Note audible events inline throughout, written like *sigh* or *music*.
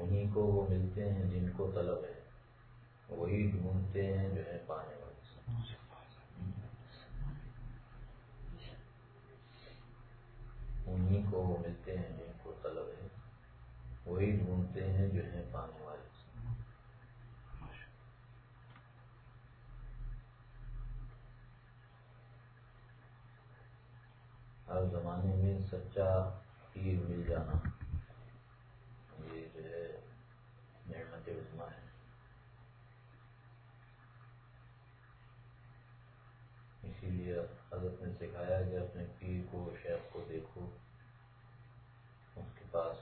انہیں کو وہ ملتے ہیں جن کو طلب ہے۔ وہی ڈھونڈتے ہیں جو ہے پانے والے۔ انہیں کو وہ ملتے ہیں جن کو طلب ہے۔ وہی ڈھونڈتے ہیں جو ہے پانے والے۔ ہر زمانے میں سچا پیر مل جانا یہ جو ہے نعمت عظما ہے اسی لیے حضرت نے سکھایا کہ اپنے پیر کو شیخ کو دیکھو اس کے پاس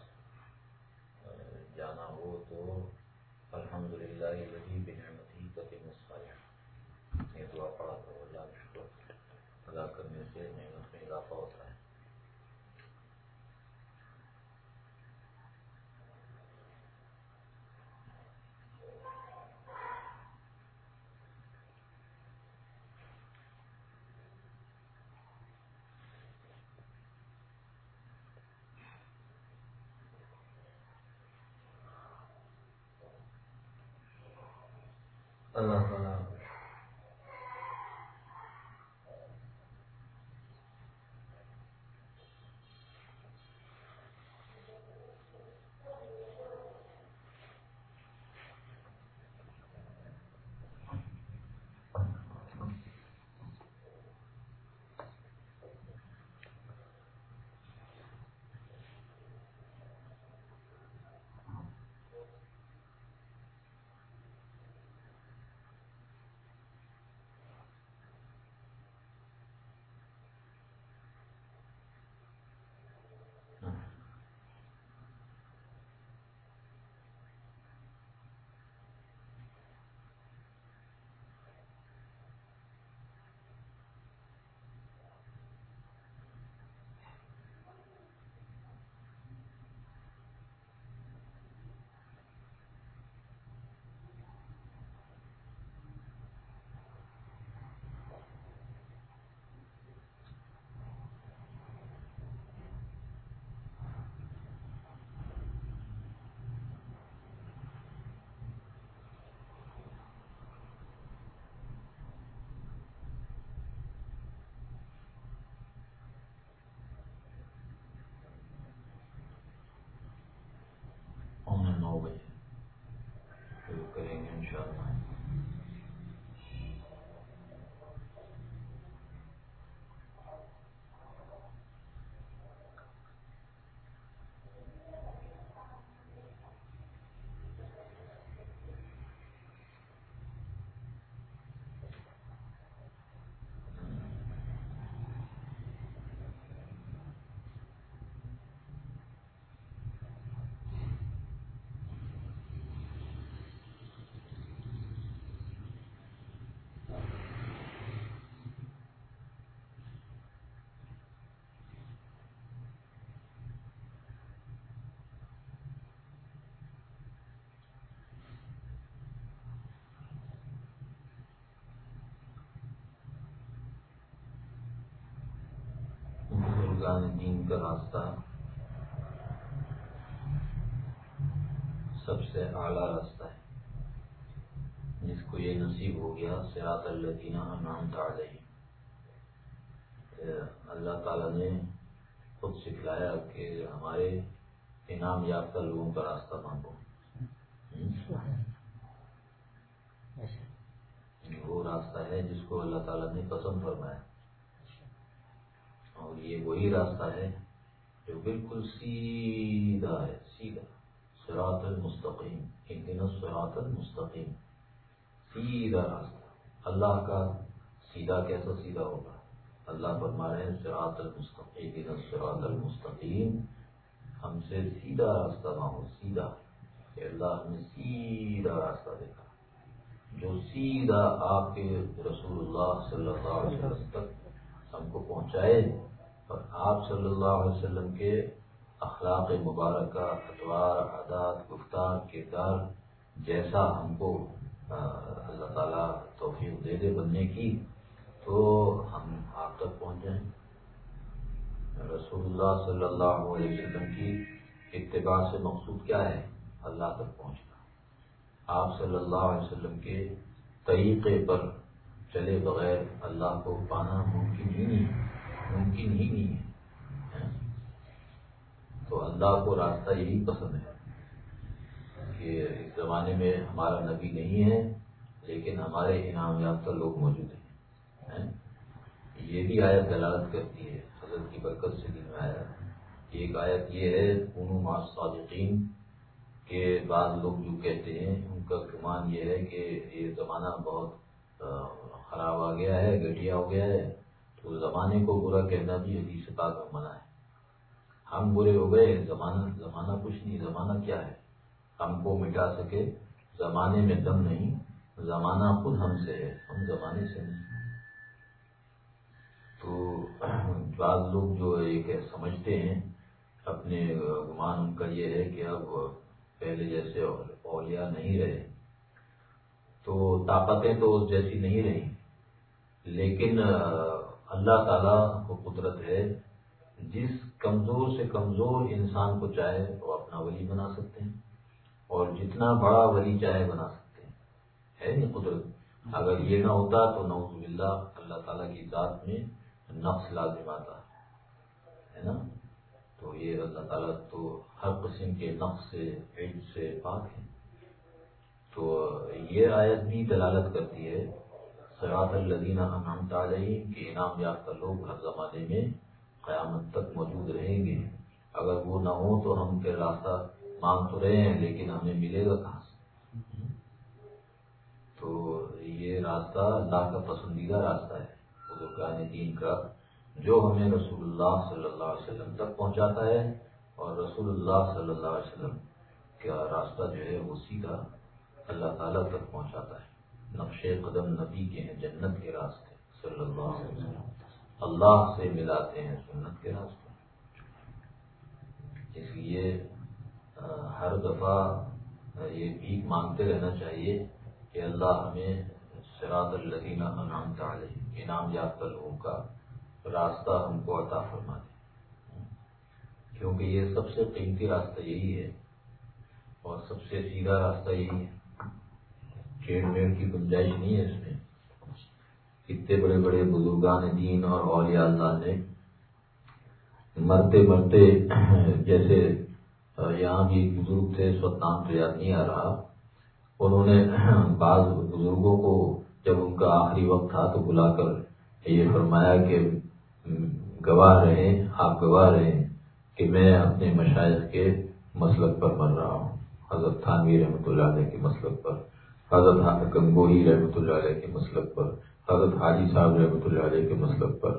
دین کا راستہ سب سے اعلیٰ راستہ ہے۔ جس کو یہ نصیب ہو گیا سیات اللہ نام تعلیم اللہ تعالیٰ نے خود سکھلایا کہ ہمارے انعام یافتہ لوگوں کا راستہ مانگو۔ وہ راستہ ہے جس کو اللہ تعالیٰ نے پسند فرمایا۔ یہ وہی راستہ ہے جو بالکل سیدھا ہے، سیدھا۔ سراط المستقیم ایک دن سراط المستقیم۔ سیدھا راستہ۔ اللہ کا سیدھا کیسا سیدھا ہوگا؟ اللہ فرما رہے ہیں سراط المستقیم دن سراط المستقیم۔ ہم سے سیدھا راستہ نہ ہو، سیدھا۔ کہ اللہ نے سیدھا راستہ دیکھا جو سیدھا آپ کے رسول اللہ صلی اللہ علیہ وسلم تک ہم کو پہنچائے اور آپ صلی اللہ علیہ وسلم کے اخلاق مبارکہ، اتوار، عادات، گفتار، کردار جیسا ہم کو اللہ تعالیٰ توفیق دے دے بننے کی، تو ہم آپ تک پہنچ جائیں۔ رسول اللہ صلی اللہ علیہ وسلم کی اتباع سے مقصود کیا ہے؟ اللہ تک پہنچنا۔ آپ صلی اللہ علیہ وسلم کے طریقے پر چلے بغیر اللہ کو پانا ممکن ہی نہیں۔ ممکن ہی نہیں ہے۔ تو اللہ کو راستہ یہی پسند ہے کہ اس زمانے میں ہمارا نبی نہیں ہے، لیکن ہمارے انعام یافتہ لوگ موجود ہیں یہ بھی آیت دلالت کرتی ہے، حضرت کی برکت سے دن میں آیا۔ ایک آیت یہ ہے مع صادقین کے بعد لوگ جو کہتے ہیں، ان کا گمان یہ ہے کہ یہ زمانہ بہت خراب آ گیا ہے گٹیا ہو گیا ہے۔ تو زمانے کو برا کہنا بھی حدیث پاک میں منع ہے۔ ہم برے ہو گئے، زمانہ زمانہ کچھ نہیں، زمانہ کیا ہے؟ ہم کو مٹا سکے۔ زمانے میں دم نہیں، زمانہ خود ہم سے ہے، ہم زمانے سے نہیں۔ تو بعض لوگ جو ایک سمجھتے ہیں، اپنے گمان ان کا یہ ہے کہ اب پہلے جیسے اولیاء نہیں رہے۔ تو طاقتیں تو جیسی نہیں رہی لیکن اللہ تعالیٰ کو قدرت ہے، جس کمزور سے کمزور انسان کو چاہے وہ اپنا ولی بنا سکتے ہیں، اور جتنا بڑا ولی چاہے بنا سکتے ہیں۔ ہے نہیں قدرت؟ اگر یہ نہ ہوتا تو نوز باللہ اللہ تعالیٰ کی ذات میں نقص لازم آتا، ہے نا؟ تو یہ اللہ تعالیٰ تو ہر قسم کے نقص سے عید سے پاک ہے تو یہ آیت بھی دلالت کرتی ہے سراط الدینہ انعام تعلیم کے انعام یافتہ لوگ ہر زمانے میں قیامت تک موجود رہیں گے۔ اگر وہ نہ ہوں تو ہم پھر راستہ مانگ تو رہے ہیں، لیکن ہمیں ملے گا کہاں سے؟ تو یہ راستہ اللہ کا پسندیدہ راستہ ہے۔ بزرگان دین کا جو ہمیں رسول اللہ صلی اللہ علیہ وسلم تک پہنچاتا ہے، اور رسول اللہ صلی اللہ علیہ وسلم کا راستہ جو ہے، وہ سیدھا اللہ تعالیٰ تک پہنچاتا ہے۔ نقش قدم نبی کے ہیں، جنت کے راستے، صلی اللہ علیہ وسلم۔ اللہ سے ملاتے ہیں سنت کے راستے۔ اس لیے ہر دفعہ یہ بھیک مانگتے رہنا چاہیے کہ اللہ ہمیں سراط الدینہ انعام تعلیم انعام یافتہ لوگوں کا راستہ ہم کو عطا فرما دے۔ کیونکہ یہ سب سے قیمتی راستہ یہی ہے اور سب سے سیدھا راستہ یہی ہے۔ چیڑ میڑ کی گنجائش نہیں ہے اس میں۔ اتنے بڑے بڑے بزرگان دین اور اولیاء اللہ نے مرتے مرتے جیسے یہاں بھی بزرگ تھے، اس وقت نام تو یاد نہیں آ رہا۔ انہوں نے بعض بزرگوں کو جب ان کا آخری وقت تھا تو بلا کر یہ فرمایا کہ گواہ رہے آپ گواہ رہے کہ میں اپنے مشاہد کے مسلک پر مر رہا ہوں، حضرت تھانوی رحمۃ اللہ علیہ کے مسلک پر۔ حضرت گنگوہی رحمۃ اللہ علیہ کے مسلک پر، حضرت حاجی صاحب رحمۃ اللہ علیہ کے مسلک پر۔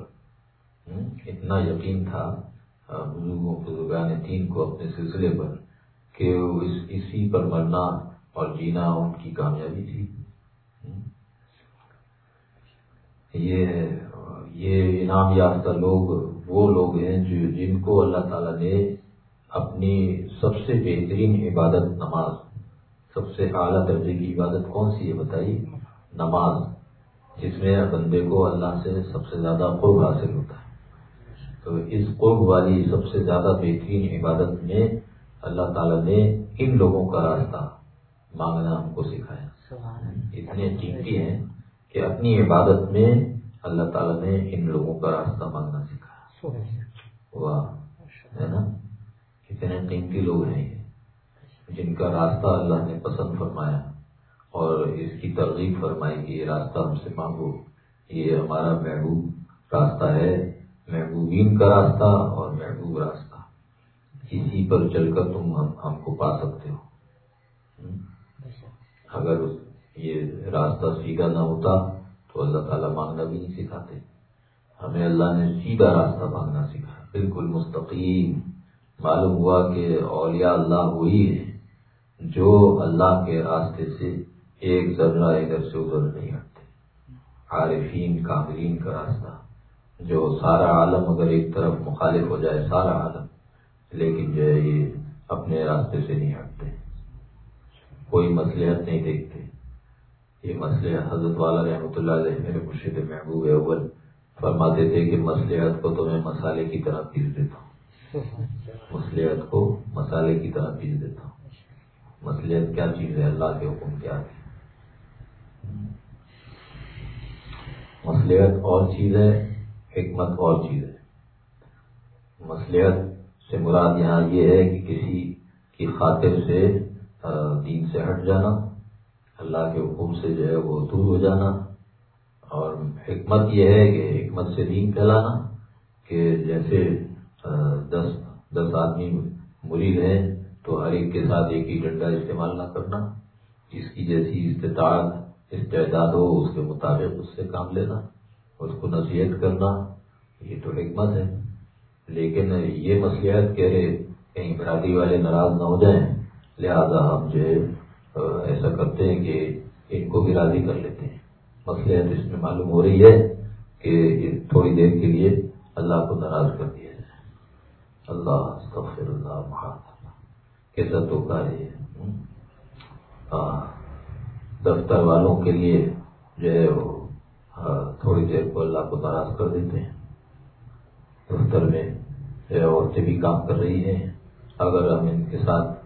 اتنا یقین تھا بزرگوں، بزرگان دین کو اپنے سلسلے پر کہ اسی پر مرنا اور جینا ان کی کامیابی تھی۔ یہ یہ انعام یافتہ لوگ وہ لوگ ہیں جو، جن کو اللہ تعالیٰ نے اپنی سب سے بہترین عبادت نماز سب سے اعلیٰ درجے کی عبادت کون سی ہے بتائیے؟ نماز جس میں بندے کو اللہ سے سب سے زیادہ قرب حاصل ہوتا ہے۔ تو اس قرب والی سب سے زیادہ بہترین عبادت میں اللہ تعالیٰ نے ان لوگوں کا راستہ مانگنا ہم کو سکھایا۔ اتنے قیمتی ہیں کہ اپنی عبادت میں اللہ تعالیٰ نے ان لوگوں کا راستہ مانگنا سکھایا۔ واہ ہے نا؟ کتنے قیمتی لوگ ہیں جن کا راستہ اللہ نے پسند فرمایا اور اس کی ترغیب فرمائی کہ یہ راستہ ہم سے مانگو، یہ ہمارا محبوب راستہ ہے، محبوبین کا راستہ اور محبوب راستہ۔ اسی پر چل کر تم ہم کو پا سکتے ہو۔ اگر یہ راستہ سیدھا نہ ہوتا تو اللہ تعالیٰ مانگنا بھی نہیں سکھاتے۔ ہمیں اللہ نے سیدھا راستہ مانگنا سکھا بالکل مستقیم۔ معلوم ہوا کہ اولیاء اللہ وہی ہے جو اللہ کے راستے سے ایک ذرہ ادھر سے ادھر نہیں ہٹتے۔ عارفین کامرین کا راستہ۔ جو سارا عالم اگر ایک طرف مخالف ہو جائے سارا عالم لیکن جو ہے یہ اپنے راستے سے نہیں ہٹتے۔ کوئی مسلحت نہیں دیکھتے۔ یہ مسئلے حضرت والا رحمۃ اللہ علیہ میرے مرشد محبوب اول فرماتے تھے کہ مسلحت کو تو میں مسالے کی طرح پیس دیتا ہوں۔ *laughs* مسلحت کو مسالے کی طرح پیس دیتا ہوں۔ مسلحت کیا چیز ہے؟ اللہ کے حکم کیا ہے؟ مسلحت اور چیز ہے، حکمت اور چیز ہے۔ مسلحت سے مراد یہاں یہ ہے کہ کسی کی خاطر سے دین سے ہٹ جانا، اللہ کے حکم سے جو ہے وہ دور ہو جانا۔ اور حکمت یہ ہے کہ حکمت سے دین پھیلانا کہ جیسے دس دس آدمی مرید ہیں تو ہر ایک کے ساتھ ایک ہی ڈنڈا استعمال نہ کرنا، جس کی جیسی استطاعت، استعداد ہو، اس کے مطابق اس سے کام لینا، اس کو نصیحت کرنا، یہ تو حکمت ہے۔ لیکن یہ مسئلہ کہہ رہے، کہیں برادری والے ناراض نہ ہو جائیں۔ لہذا ہم جو ہے ایسا کرتے ہیں کہ ان کو بھی راضی کر لیتے ہیں۔ مسئلہ اس میں معلوم ہو رہی ہے کہ تھوڑی دیر کے لیے اللہ کو ناراض کر دیا جائے۔ اللہ، استغفر اللہ محاذ کیسا تو ہے ہاں۔ دفتر والوں کے لیے جو ہے وہ تھوڑی دیر کو اللہ کو ناراض کر دیتے ہیں۔ دفتر میں عورتیں بھی کام کر رہی ہیں۔ اگر ہم ان کے ساتھ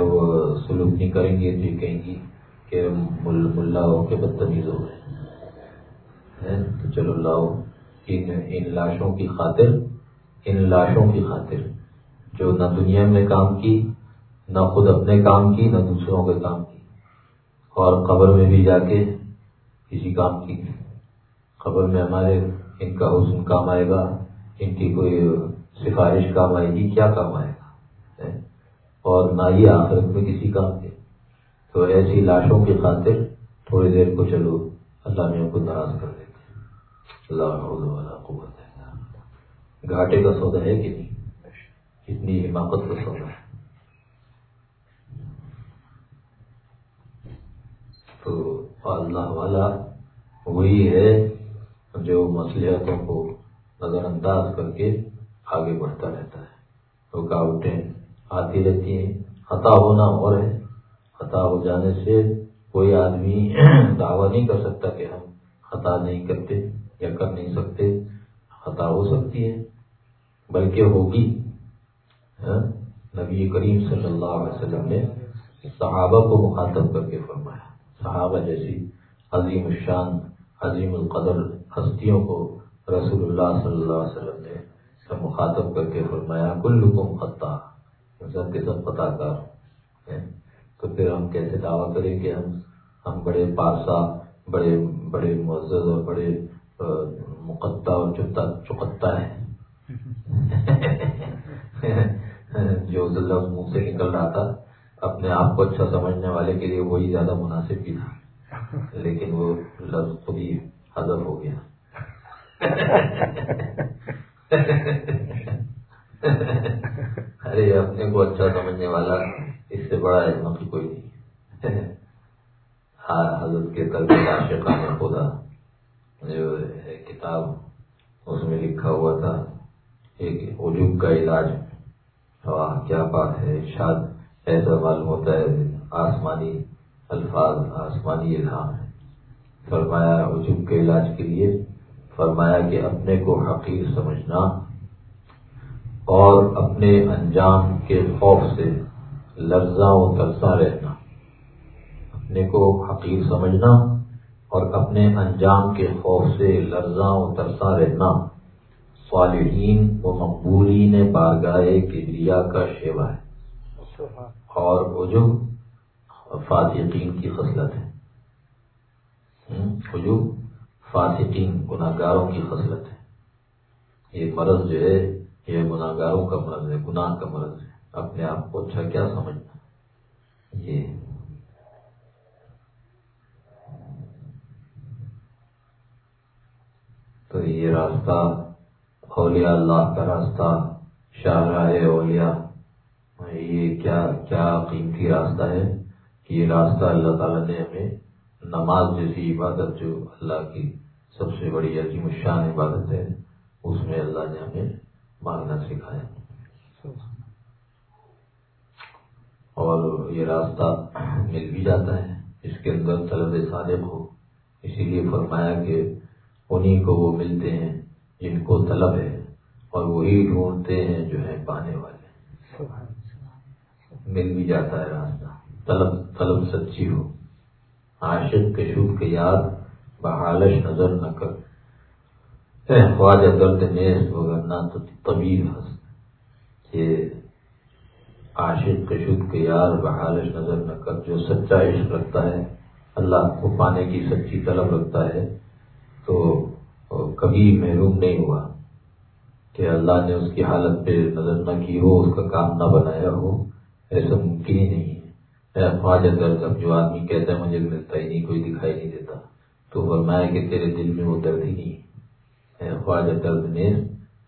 وہ سلوک نہیں کریں گے تو یہ کہیں گی کہ ملا ہو کے بدتمیز ہو گئے۔ تو چلو لاؤ۔ ان ان لاشوں کی خاطر، ان لاشوں کی خاطر جو نہ دنیا میں کام کی نہ خود اپنے کام کی، نہ دوسروں کے کام کی۔ اور قبر میں بھی جا کے کسی کام کی۔ خبر میں ہمارے ان کا حسن کام آئے گا، ان کی کوئی سفارش کام آئے گی، کیا کام آئے گا؟ اور نہ ہی آخرت میں کسی کام کے۔ تو ایسی لاشوں کی خاطر تھوڑی دیر کو چلو، اللہ نے کو ناراض کر دیتے اللہ قوت ہے گھاٹے کا سودا ہے کہ نہیں؟ کتنی حماقت کا سودا ہے۔ تو اللہ والا وہی ہے جو مصلیحتوں کو نظر انداز کر کے آگے بڑھتا رہتا ہے۔ رکاوٹیں آتی رہتی ہیں، خطا ہونا اور ہے۔ خطا ہو جانے سے کوئی آدمی *clears throat* دعویٰ نہیں کر سکتا کہ ہم خطا نہیں کرتے یا کر نہیں سکتے۔ خطا ہو سکتی ہے، بلکہ ہوگی۔ ہاں؟ نبی کریم صلی اللہ علیہ وسلم نے صحابہ کو مخاطب کر کے فرمایا۔ صحابہ جیسی عظیم الشان عظیم القدر ہستیوں کو رسول اللہ صلی اللہ علیہ وسلم نے سب مخاطب کر کے فرمایا کل حکم خطا سب کے سب خطا کار تو پھر ہم کیسے دعویٰ کریں کہ ہم ہم بڑے پارسا بڑے بڑے معزز اور بڑے مقدہ اور چکتا چکتا ہے جو لفظ منہ سے نکل رہا تھا۔ اپنے آپ کو اچھا سمجھنے والے کے لیے وہی زیادہ مناسب بھی تھا۔ لیکن وہ لفظ خود ہی حضر ہو گیا۔ ارے، اپنے کو اچھا سمجھنے والا اس سے بڑا علم کوئی نہیں۔ ہاں حضرت کے عاشقان خدا۔ جو کتاب اس میں لکھا ہوا تھا، ایک وجوب کا علاج۔ کیا بات ہے شاد ایسا معلوم ہوتا ہے، آسمانی الفاظ، آسمانی الہام ہے فرمایا وجوب کے علاج کے لیے، فرمایا کہ اپنے کو حقیر سمجھنا اور اپنے انجام کے خوف سے لرزاں و ترسا رہنا۔ اپنے کو حقیر سمجھنا اور اپنے انجام کے خوف سے لرزاں و ترسا رہنا۔ صالحین و مقبولین بارگاہ کبریا کا شیوا ہے۔ اور عجب فاتقین کی خصلت ہے۔ عجب فاسقین گناہ گاروں کی خصلت ہے۔ یہ مرض جو ہے، یہ گناہ گاروں کا مرض ہے، گناہ کا مرض ہے۔ اپنے آپ کو اچھا کیا سمجھنا؟ یہ۔ تو یہ راستہ اولیاء اللہ کا راستہ شاہراہ اولیاء۔ یہ کیا کیا قیمتی راستہ ہے کہ یہ راستہ اللہ تعالیٰ نے ہمیں نماز جیسی عبادت جو اللہ کی سب سے بڑی عظیم الشان عبادت ہے، اس میں اللہ نے ہمیں مانگنا سکھایا۔ اور یہ راستہ مل بھی جاتا ہے، اس کے اندر طلب صادق ہو۔ اسی لیے فرمایا کہ انہیں کو وہ ملتے ہیں جن کو طلب ہے اور وہی ڈھونڈتے ہیں جو ہے پانے والے۔ مل بھی جاتا ہے راستہ۔ طلب طلب سچی ہو۔ عاشق کے کے یاد بحالش نظر نہ کر۔ اے خواجہ، درد نیس وغیرہ تو طبیل ہنس یہ عاشق کے کے یار بحالش نظر نہ کر۔ جو سچا عشق رکھتا ہے، اللہ کو پانے کی سچی طلب رکھتا ہے، تو کبھی محروم نہیں ہوا کہ اللہ نے اس کی حالت پہ نظر نہ کی ہو، اس کا کام نہ بنایا ہو۔ ایسا ممکن ہی نہیں ہے۔ خواجہ درد اب جو آدمی کہتا ہے مجھے ملتا ہی نہیں، کوئی دکھائی نہیں دیتا۔ تو فرمایا کہ تیرے دل میں وہ درد ہی نہیں۔ ہے خواجہ درد نے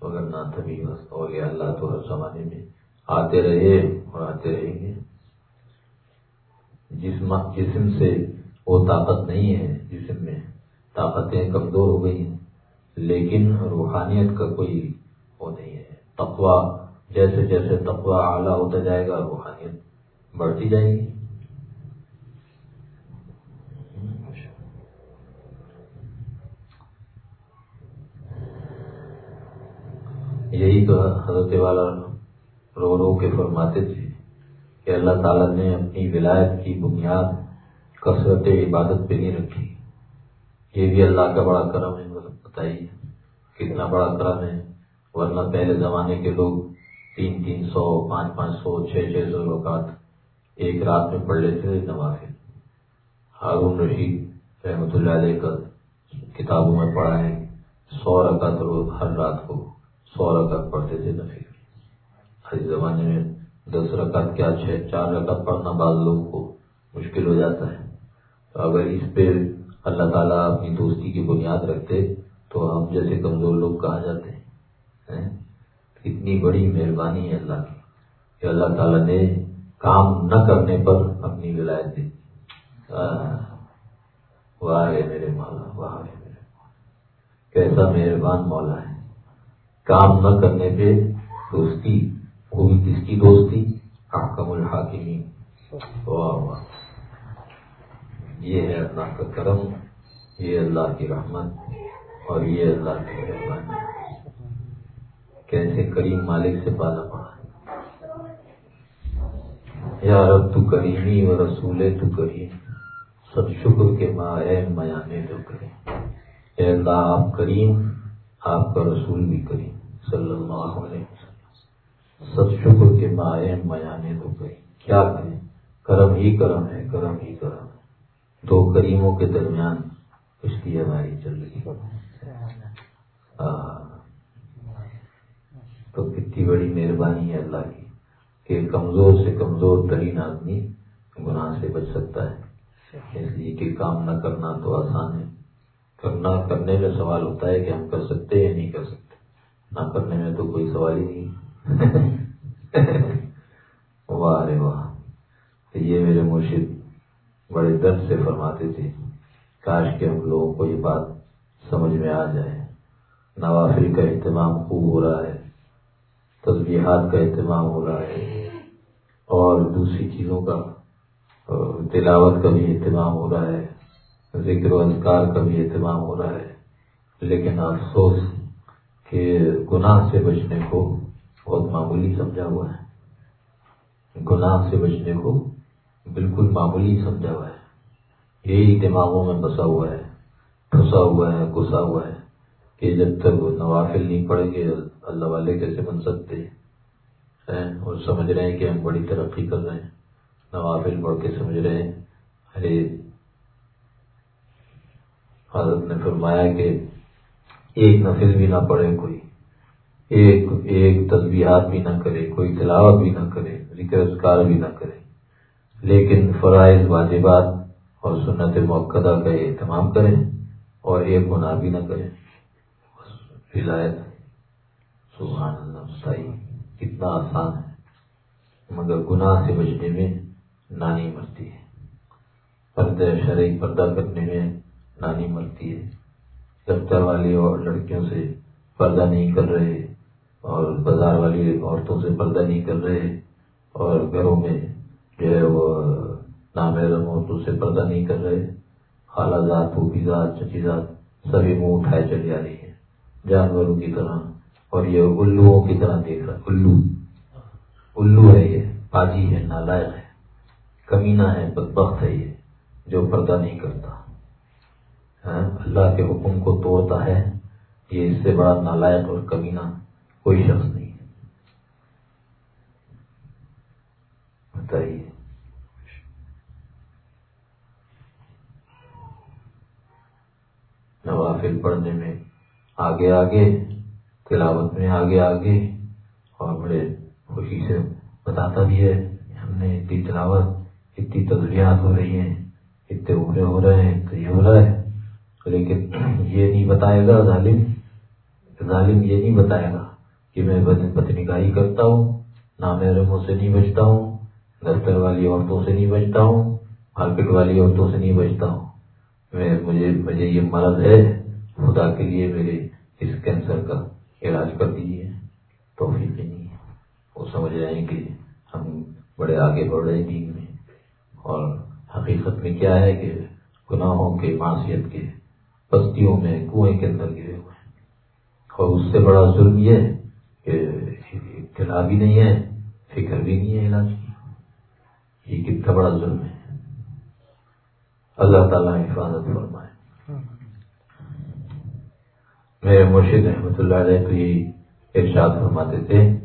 مگر نہ تبھی ہو گیا۔ اللہ تو ہر زمانے میں آتے رہے اور آتے رہیں گے۔ جسم جسم سے وہ طاقت نہیں ہے، جسم میں طاقتیں کمزور ہو گئی ہیں، لیکن روحانیت کا کوئی وہ نہیں ہے۔ تقوا جیسے جیسے تقوا اعلیٰ ہوتا جائے گا، روحانیت بڑھتی جائے گی۔ یہی تو حضرت والا رو رو کے فرماتے تھے کہ اللہ تعالیٰ نے اپنی ولایت کی بنیاد، کثرت عبادت پہ نہیں رکھی۔ یہ بھی اللہ کا بڑا کرم ہے مطلب بتائیے کتنا بڑا کرم ہے۔ ورنہ پہلے زمانے کے لوگ تین تین سو پانچ پانچ سو چھ چھ سو رکعت ایک رات میں پڑھ لیتے تھے نوافل۔ ہارون رشید رحمۃ اللہ علیہ کا کتابوں میں پڑھا ہے۔ سو رکعت روز ہر رات کو سو رکعت پڑھتے تھے نفی ہر زمانے میں دس رکعت کیا چھ چار رکعت پڑھنا بعض لوگوں کو مشکل ہو جاتا ہے۔ تو اگر اس پہ اللہ تعالیٰ اپنی دوستی کی بنیاد رکھتے تو ہم جیسے کمزور لوگ کہا جاتے ہیں؟ اتنی بڑی مہربانی ہے اللہ کی کہ اللہ تعالیٰ نے کام نہ کرنے پر اپنی ولایت دی۔ واہ ہے میرے مولا، واہ ہے میرے مولا۔ کیسا مہربان مولا ہے۔ کام نہ کرنے پہ دوستی، وہ بھی کس کی دوستی؟ حکم الحاکمین۔ واہ واہ۔ یہ ہے اللہ کا کرم، یہ اللہ کی رحمت اور یہ اللہ کی مہربانی۔ کیسے کریم مالک سے پالا پڑا یا رب، تو کریمی و رسول تو کریم۔ سب شکر کے ماں ہے، میانے تو کریم۔ اے اللہ، آپ کریم، آپ کا رسول بھی کریم۔ صلی اللہ علیہ وسلم۔ سب شکر کے ماں ہے، میانے تو کریم۔ کیا کریں؟ کرم ہی کرم ہے، کرم ہی کرم ہے۔ دو کریموں کے درمیان اس کی ہماری چل رہی ہے۔ تو کتنی بڑی مہربانی ہے اللہ کی کہ کمزور سے کمزور ترین آدمی گناہ سے بچ سکتا ہے۔ اس لیے کہ کام نہ کرنا تو آسان ہے۔ کرنا کرنے میں سوال ہوتا ہے کہ ہم کر سکتے یا نہیں کر سکتے۔ نہ کرنے میں تو کوئی سوال ہی نہیں۔ *laughs* واہ ارے واہ۔ یہ میرے مرشد بڑے درد سے فرماتے تھے کاش کے ہم لوگوں کو یہ بات سمجھ میں آ جائے۔ نوافل کا اہتمام خوب ہو رہا ہے۔ تسبیحات کا اہتمام ہو رہا ہے اور دوسری چیزوں کا تلاوت کا بھی اہتمام ہو رہا ہے، ذکر و اذکار کا بھی اہتمام ہو رہا ہے۔ لیکن افسوس کہ گناہ سے بچنے کو بہت معمولی سمجھا ہوا ہے۔ گناہ سے بچنے کو بالکل معمولی سمجھا ہوا ہے۔ یہی دماغوں میں بسا ہوا ہے، پھنسا ہوا ہے گسا ہوا ہے کہ جب تک وہ نوافل نہیں پڑیں گے اللہ والے کیسے بن سکتے ہیں؟ اور سمجھ رہے ہیں کہ ہم بڑی ترقی کر رہے ہیں، نوافل پڑھ کے سمجھ رہے ہیں۔ ارے، حضرت نے فرمایا کہ ایک نفل بھی نہ پڑھے کوئی، ایک ایک تصویرات بھی نہ کرے، کوئی تلاوت بھی نہ کرے، ذکر اذکار بھی نہ کرے۔ لیکن فرائض، واجبات اور سنت موقع کا اہتمام کریں اور ایک گناہ بھی نہ کریں۔ ہدایت۔ سبحان اللہ صحیح کتنا آسان ہے۔ مگر گناہ سے بچنے میں نانی مرتی ہے۔ پردہ شرعی پردہ کرنے میں نانی مرتی ہے۔ دفتر والی اور لڑکیوں سے پردہ نہیں کر رہے، اور بازار والی عورتوں سے پردہ نہیں کر رہے، اور گھروں میں جو ہے وہ نامحرم عورتوں سے پردہ نہیں کر رہے۔ خالہ ذات، پھوپھی ذات، چچی ذات، سبھی منہ اٹھائے چل جا رہی ہے جانوروں کی طرح اور یہ الوؤں کی طرح دیکھ رہا الو۔ الو ہے یہ پاجی ہے، نالائق ہے۔ کمینہ ہے، بدبخت ہے یہ، جو پردہ نہیں کرتا۔ ہاں، اللہ کے حکم کو توڑتا ہے، یہ اس سے بڑا نالائق اور کمینہ کوئی شخص نہیں ہے۔ بتائیے۔ نوافل پڑھنے میں آگے آگے تلاوت میں آگے آگے اور بڑے خوشی سے بتاتا بھی ہے ہم نے اتنی تلاوت، اتنی تجریات ہو رہی ہیں، اتنے عمرے ہو رہے ہیں، تو یہ ہو رہا ہے۔ لیکن یہ نہیں بتائے گا ظالم ظالم یہ نہیں بتائے گا کہ میں بدنگاہی کرتا ہوں، نہ میرے سے نہیں بچتا ہوں، دفتر والی عورتوں سے نہیں بچتا ہوں، مارکیٹ والی عورتوں سے نہیں بچتا ہوں۔ میں، مجھے مجھے یہ مرض ہے خدا کے لیے میرے اس کینسر کا۔ علاج کر دیجیے توفیق نہیں ہے وہ سمجھ رہے ہیں کہ ہم بڑے آگے بڑھ رہے ہیں دین میں۔ اور حقیقت میں کیا ہے کہ گناہوں کے معاشیت کے بستیوں میں، کنویں کے اندر گرے ہوئے ہیں۔ اور اس سے بڑا ظلم یہ کہ اطلاع بھی نہیں ہے، فکر بھی نہیں ہے علاج کی۔ یہ کتنا بڑا ظلم ہے۔ اللہ تعالیٰ حفاظت فرمائے۔ میرے مرشد رحمۃ اللہ علیہ تو یہ ارشاد فرماتے تھے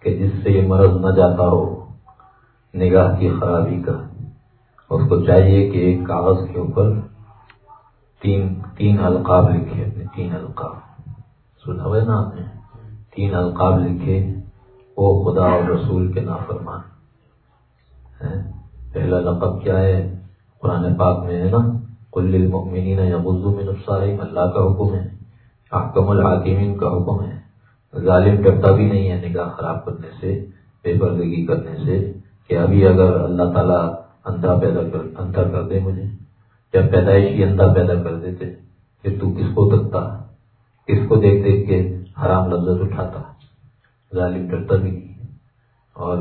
کہ جس سے یہ مرض نہ جاتا ہو، نگاہ کی خرابی کا اس کو چاہیے کہ ایک کاغذ کے اوپر تین تین القاب لکھے، اپنے تین القاب۔ سنا ہوئے نا آپ نے؟ تین القاب لکھے وہ خدا اور رسول کے نافرمان۔ پہلا لقب کیا ہے؟ قرآن پاک میں ہے نا؟ کل المؤمنین یغضوا من الصالحین اللہ کا حکم ہے، احکم الحاکمین کا حکم ہے۔ ظالم ڈرتا بھی نہیں ہے، نگاہ خراب کرنے سے بے پردگی کرنے سے کہ ابھی اگر اللہ تعالیٰ اندھا پیدا کر، اندھا کر دے مجھے جب پیدائشی اندھا پیدا کر دیتے پھر تو کس کو تکتا کس کو دیکھ دیکھ کے حرام لفظ اٹھاتا؟ ظالم ڈرتا بھی نہیں اور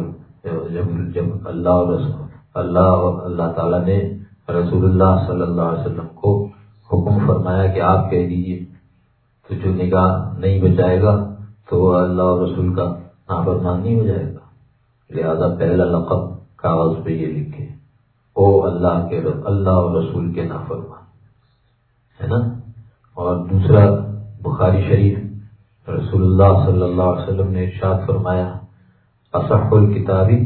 جب جب اللہ اور رسول، اللہ اور اللہ تعالیٰ نے رسول اللہ صلی اللہ علیہ وسلم کو حکم فرمایا کہ آپ کہہ دیجیے تو جو نگاہ نہیں بچائے گا، تو وہ اللہ اور رسول کا نافرمان نہیں ہو جائے گا۔ لہذا پہلا لقب کاغذ پہ یہ لکھے، او اللہ کے اللہ اور رسول کے نافرمان، ہے نا؟ اور دوسرا بخاری شریف، رسول اللہ صلی اللہ علیہ وسلم نے ارشاد فرمایا، اصح الکتابی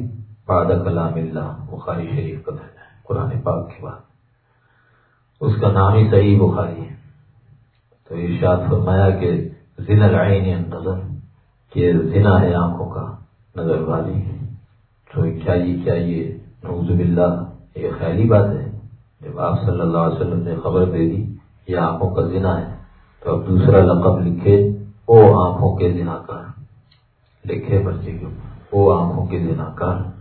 بعد کلام اللہ، بخاری شریف کا ہے قرآن پاک کے بعد۔ اس کا نام ہی صحیح بخاری ہے۔ تو ارشاد فرمایا کہ زن العین نظر کہ زنا ہے آنکھوں کا نظر والی۔ تو چاہیے چاہیے؟ نوز باللہ، یہ خیالی بات ہے۔ جب آپ صلی اللہ علیہ وسلم نے خبر دے دی یہ آنکھوں کا زنا ہے، تو اب دوسرا لقب لکھے، او آنکھوں کے زنا کار لکھے بچے کے او آنکھوں کے زنا کار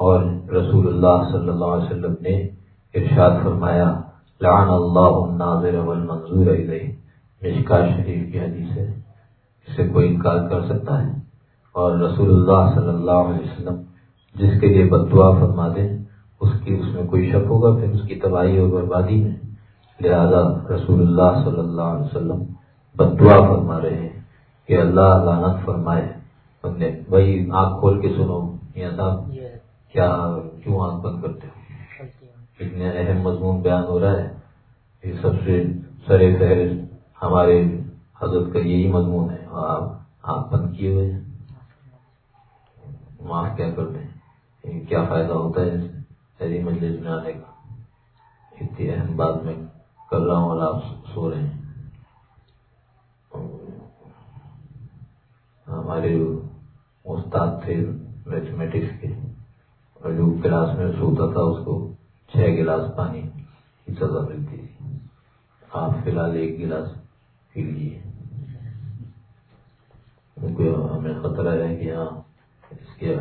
اور رسول اللہ صلی اللہ علیہ وسلم نے ارشاد فرمایا، لعن اللہ الناظر والمنظور الیہ۔ مشکا شریف کی حدیث ہے۔ اس سے کوئی انکار کر سکتا ہے؟ اور رسول اللہ صلی اللہ علیہ وسلم جس کے لیے بدعا فرما دے اس کی اس میں کوئی شک ہوگا؟ پھر اس کی تباہی اور بربادی میں۔ لہذا رسول اللہ صلی اللہ علیہ وسلم بدعا فرما رہے ہیں کہ اللہ لعنت فرمائے۔ وہی آنکھ کھول کے سنو۔ میاں صاحب کیا کیوں آنکھ بند کرتے ہو؟ اتنے اہم مضمون بیان ہو رہا ہے یہ سب سے سر فہرست ہمارے حضرت کا یہی مضمون ہے اور آپ آنکھ بند کیے ہوئے ہیں۔ معاف کیا کرتے ہیں؟ کیا فائدہ ہوتا ہے ایسی مجلس میں آنے کا۔ اتنی اہم بات میں کر رہا ہوں اور آپ سو رہے ہیں۔ ہمارے استاد تھے میتھمیٹکس کے۔ اور جو کلاس میں سوتا تھا، اس کو چھ گلاس پانی کی سزا ملتی تھی آپ فی الحال ایک گلاس پی لیجیے ہمیں خطرہ ہے کہ ہاں اس کے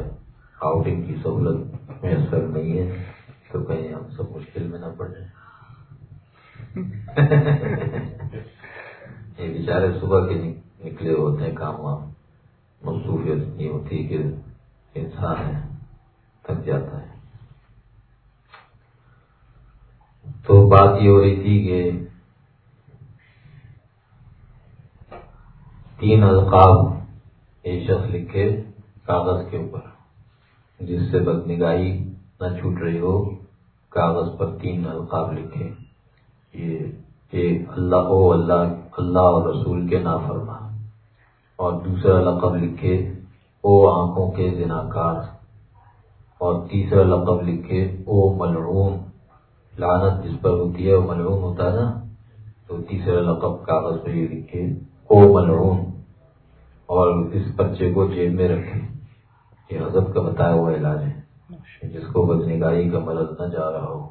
آؤٹنگ کی سہولت میسر نہیں ہے، تو کہیں ہم سب مشکل میں نہ پڑ جائیں۔ یہ بیچارے صبح کے نکلے ہوتے ہیں، کام وام، مصروفیت نہیں ہوتی، کہ انسان ہے۔ تھک جاتا ہے۔ تو بات یہ ہو رہی تھی کہ تین القاب یہ شخص لکھے کاغذ کے اوپر، جس سے بد نگاہی نہ چھوٹ رہی ہو، کاغذ پر تین القاب لکھے۔ یہ اللہ او اللہ اللہ اور رسول کے نافرما اور دوسرا لقب لکھے، او آنکھوں کے زناکار۔ اور تیسرا لقب لکھے، او ملعون. لعنت جس پر ہوتی ہے ملعون ہوتا ہے نا؟ تو تیسرا لقب کاغذ پہ یہ لکھے، او ملعون. اور اس بچے کو جیب میں رکھے۔ یہ حضرت کا بتایا ہوا علاج ہے جس کو بد نگاہی کا مرض نہ جا رہا ہو،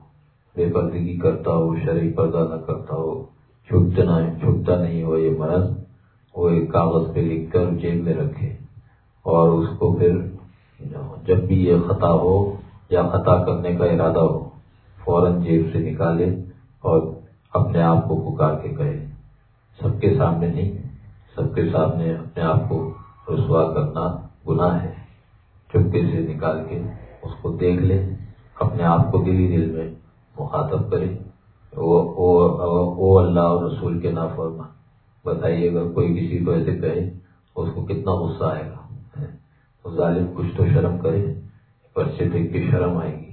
بے پردگی کرتا ہو شرح پردہ نہ کرتا ہو چھٹنا چھٹتا نہیں ہو یہ مرض، وہ ایک کاغذ پہ لکھ کر جیب میں رکھے اور اس کو پھر جب بھی یہ خطا ہو یا خطا کرنے کا ارادہ ہو، فوراً جیب سے نکالے اور اپنے آپ کو پکار کے کہے، سب کے سامنے نہیں، سب کے سامنے اپنے آپ کو رسوا کرنا گناہ ہے۔ چپکے سے نکال کے اس کو دیکھ لے، اپنے آپ کو دلی دل میں مخاطب کرے۔ او اللہ اور رسول کے نافرما بتائیے اگر کوئی کسی کو ایسے کہے، اس کو کتنا غصہ آئے گا؟ ظالم کچھ تو شرم کرے، پرچے دیکھ کے شرم آئے گی۔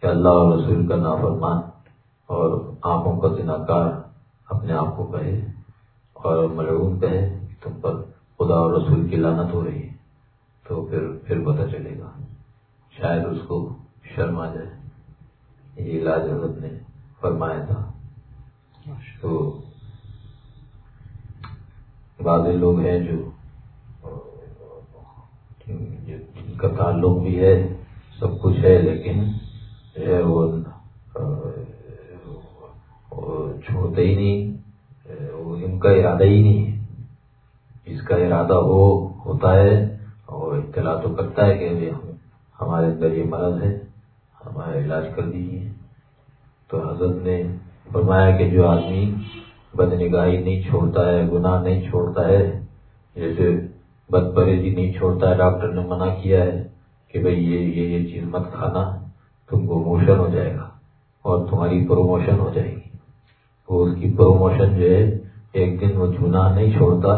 کہ اللہ اور رسول کا نافرمان اور آنکھوں کا ذناکار اپنے آپ کو کہے اور ملعون کہے کہ تم پر خدا اور رسول کی لانت ہو رہی ہے، تو پھر پھر پتہ چلے گا۔ شاید اس کو شرم آ جائے۔ یہ علاج حضرت نے فرمایا تھا۔ تو بعض لوگ ہیں جو جن کا تعلق بھی ہے، سب کچھ ہے، لیکن جو ہے وہ چھوڑتے ہی نہیں، وہ ان کا ارادہ ہی نہیں ہے۔ کا ارادہ ہو ہوتا ہے اور اطلاع تو کرتا ہے کہ ہمارے اندر یہ مرض ہے، ہمارا علاج کر دیجیے۔ تو حضرت نے فرمایا کہ جو آدمی بد نگاہی نہیں چھوڑتا ہے، گناہ نہیں چھوڑتا ہے، جیسے بد پریزی نہیں چھوڑتا ہے ڈاکٹر نے منع کیا ہے کہ بھئی یہ یہ یہ چیز مت کھانا، تم کو موشن ہو جائے گا اور تمہاری پروموشن ہو جائے گی۔ تو اس کی پروموشن جو ہے، ایک دن وہ چنا نہیں چھوڑتا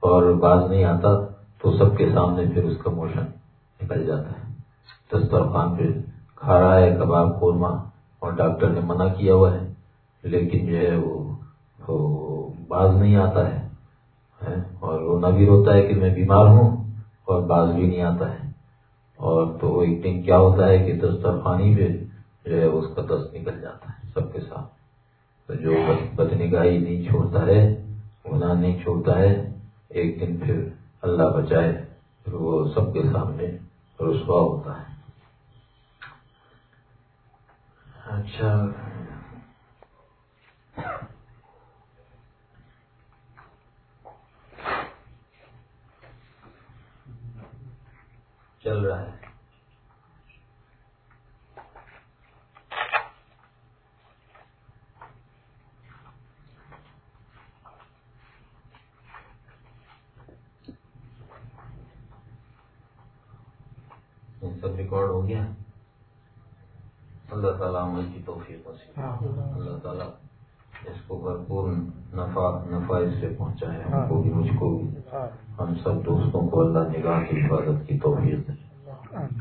اور باز نہیں آتا تو سب کے سامنے پھر اس کا موشن نکل جاتا ہے۔ دسترخوان پہ کھا رہا ہے، کباب، قورمہ اور ڈاکٹر نے منع کیا ہوا ہے، لیکن جو ہے وہ باز نہیں آتا ہے۔ اور رونا بھی روتا ہے کہ میں بیمار ہوں اور باز بھی نہیں آتا ہے۔ اور تو ایک دن کیا ہوتا ہے کہ دسترخوانی پہ جو ہے اس کا دست نکل جاتا ہے سب کے ساتھ۔ تو جو بد نگاہی نہیں چھوڑتا ہے، گناہ نہیں چھوڑتا ہے، ایک دن پھر اللہ بچائے، پھر وہ سب کے سامنے رسوا ہوتا ہے۔ اچھا۔ چل رہا ہے۔ سب ریکارڈ ہو گیا۔ اللہ تعالیٰ عمل کی توفیق اللہ تعالیٰ اس کو بھرپور نفع نفع اس سے پہنچائے ہم کو بھی مجھ کو بھی۔ ہم سب دوستوں کو اللہ نگاہ کی حفاظت کی توفیق دے۔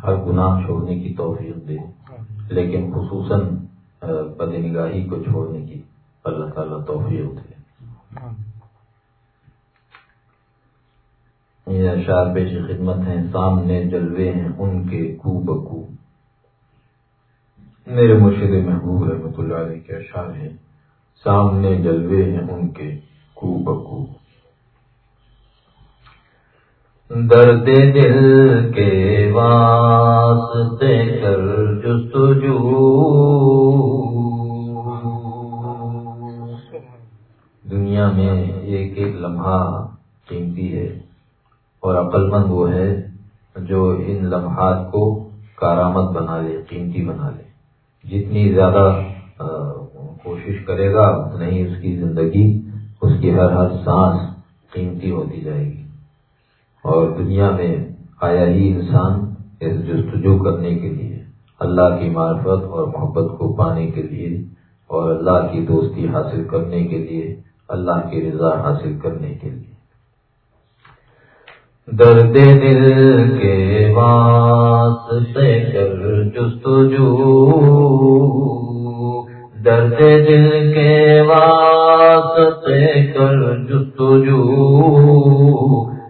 ہر گناہ چھوڑنے کی توفیق دے۔ لیکن خصوصاً بد نگاہی کو چھوڑنے کی اللہ تعالیٰ توفیق دے۔ یہ اشار پیش خدمت ہیں۔ سامنے جلوے ہیں ان کے کو بکو میرے مرشد محبوب رحمۃ اللہ علیہ کے اشار ہیں۔ سامنے جلوے ہیں ان کے، کو بکو۔ درد دل کے واسطے کر جستجو دنیا میں ایک ایک لمحہ قیمتی ہے اور عقل مند وہ ہے جو ان لمحات کو کارآمد بنا لے، قیمتی بنا لے۔ جتنی زیادہ کوشش کرے گا، اتنا ہی اس کی زندگی، اس کی ہر ہر سانس قیمتی ہوتی جائے گی۔ اور دنیا میں آیا ہی انسان اس جستجو کرنے کے لیے، اللہ کی معرفت اور محبت کو پانے کے لیے اور اللہ کی دوستی حاصل کرنے کے لیے، اللہ کی رضا حاصل کرنے کے لیے۔ درد دل کے واسطے کر جستجو۔ درد دل کے واسطے کر جستجو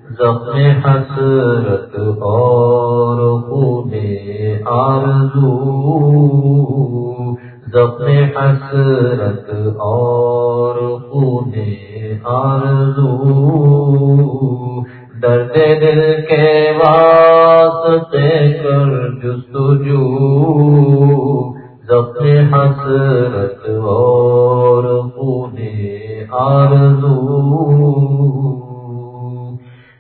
زخم حسرت اور خون آرزو۔ زخم حسرت اور خون آرزو۔ درد دل کے واسطے کر جستجو زخم حسرت اور خون آرزو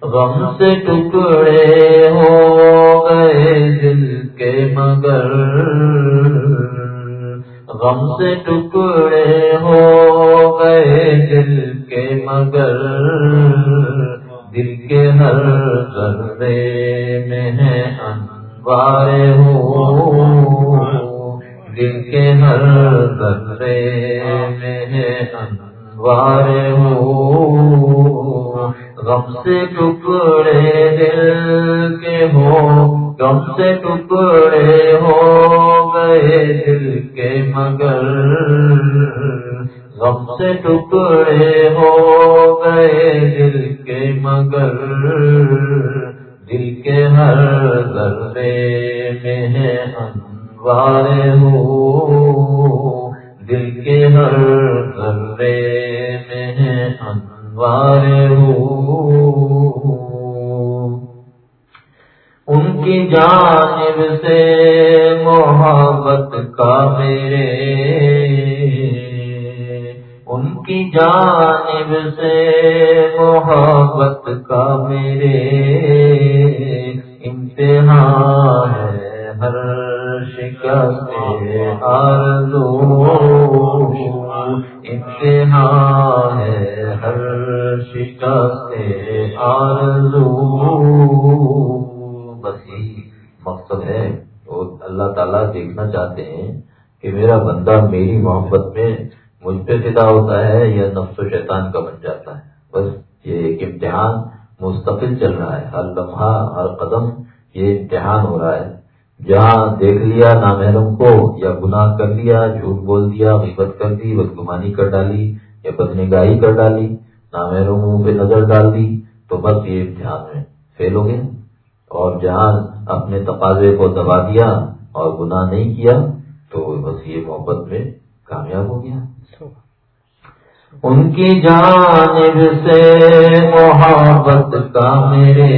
غم سے ٹکڑے ہو گئے دل کے مگر غم سے ٹکڑے ہو گئے دل کے مگر دل کے ہر ذرے میں ہے انوار ہو دل کے ہر ذرے میں ہے انوار ہو غم سے ٹکڑے دل کے ہو غم سے ٹکڑے ہو گئے دل کے مگر۔ غم سے ٹکڑے ہو گئے دل کے مگر۔ دل کے ہر ذرے میں ہے انوار ہو، دل کے ہر ذرے میں انوار ہو۔ ان کی جانب سے محبت کا میرے، ان کی جانب سے محبت کا میرے۔ امتحان ہے ہر شکست آرزو امتحان ہے ہر شکست آرزو بس یہی مقصد ہے اور اللہ تعالیٰ دیکھنا چاہتے ہیں کہ میرا بندہ میری محبت میں مجھ پہ فدا ہوتا ہے یا نفس و شیطان کا بن جاتا ہے۔ بس یہ ایک امتحان مستقل چل رہا ہے۔ ہر لمحہ، ہر قدم یہ امتحان ہو رہا ہے۔ جہاں دیکھ لیا نامحرم کو، یا گناہ کر لیا، جھوٹ بول دیا، غیبت کر دی، بدگمانی کر ڈالی، یا بدنگاہی کر ڈالی نامحرموں پہ نظر ڈال دی، تو بس یہ امتحان میں فیل ہو گئے۔ اور جہاں اپنے تقاضے کو دبا دیا اور گناہ نہیں کیا، تو بس یہ محبت میں کامیاب ہو گیا۔ ان کی جانب سے محبت کا میرے